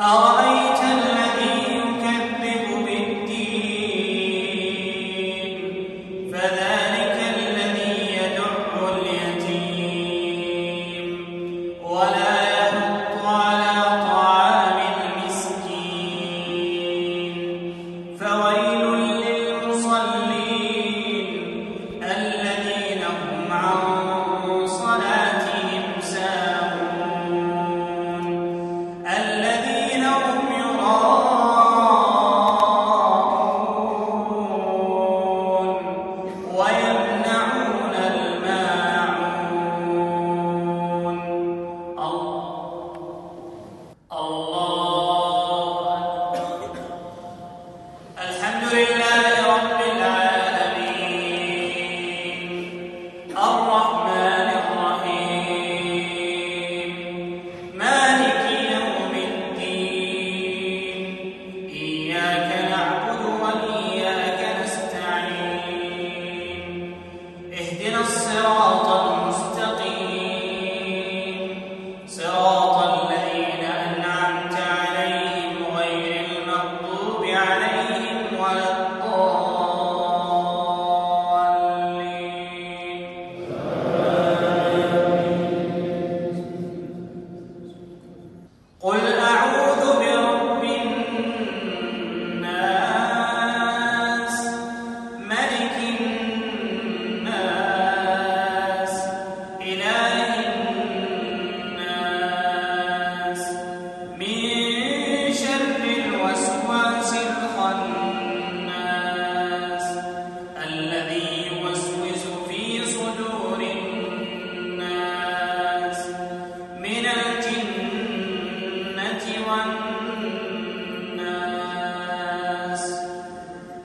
Oh, قل one